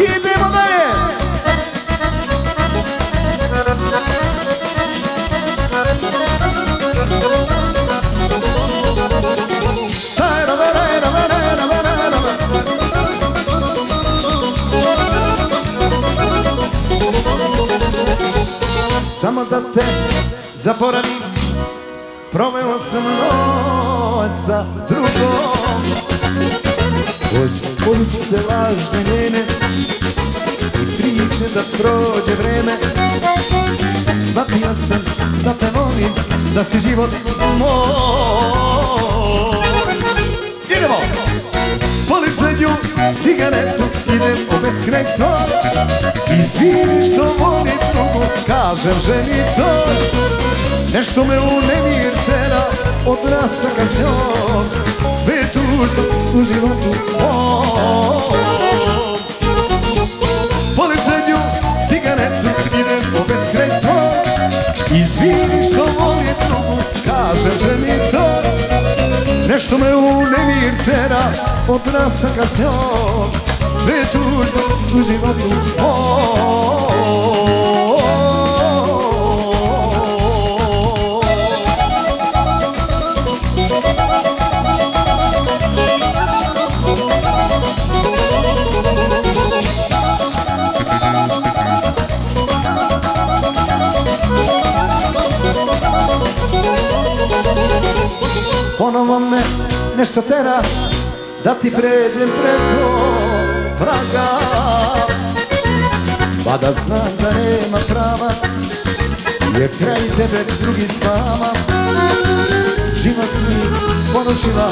Idemo dalje! Samo da te zaboravim Proveo sam noć sa drugom Uz ulice lažne njene I priče da prođe vreme. Shvatio sam da te volim Da si život moj. Idemo! Polim zadnju cigaretu Idem u beskraj svoj Izvini što volim drugu Kažem ženi to Nešto me u nemir tera Od rastanka s njom Sve je tužno u životu mom. Polim zadnju cigaretu Idem u beskraj svoj Izvini što volim drugu Kažem ženi to. Nešto me u nemir tera Od rastanka s njom Sve je tužno u životu Ponovo me nešto tera Da ti pređem preko praga. Pa da znam da nema prava Jer kraj tebe drugi spava. Život si mi ponošila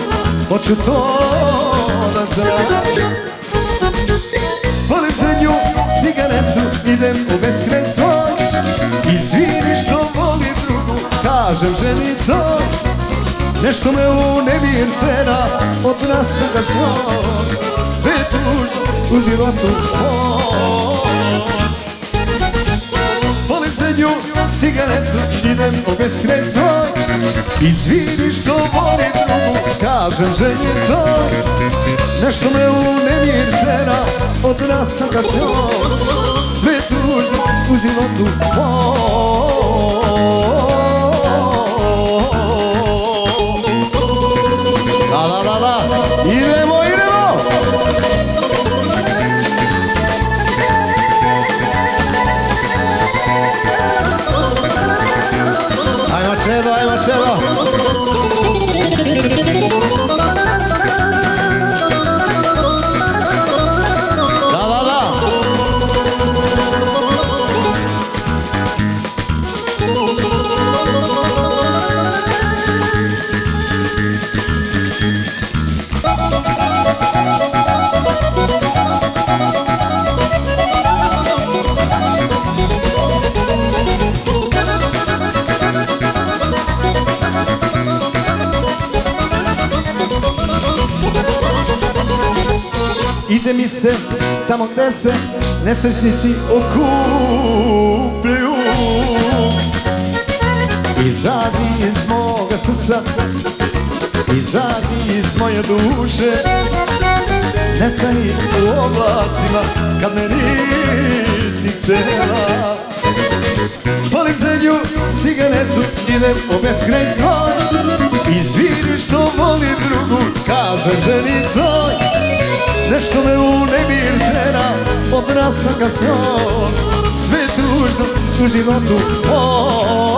Hoću to da znam Polim zadnju cigaretu Idem u beskraj svoj Izvini što volim drugu Kažem ženi to Nešto me u nemir tera Od nastanka svog Sve je tužno u životu Volim zadnju cigaretu Idem u beskraj svoj Izvini što volim drugu Kažem ženi to. Nešto me u nemir tera Od nastanka svog Sve je tužno u životu mom Ide mi se tamo gde se nesrećnici okupljaju Izađi iz moga srca Izađi iz moje duše. Nestani u oblacima kad me nisi htjela. Polim zadnju cigaretu idem u beskraj svoj. Izvini što volim drugu, kažem ženi tvoj Nešto me u nemir tera od nastanka s njom Sve tužno u životu mom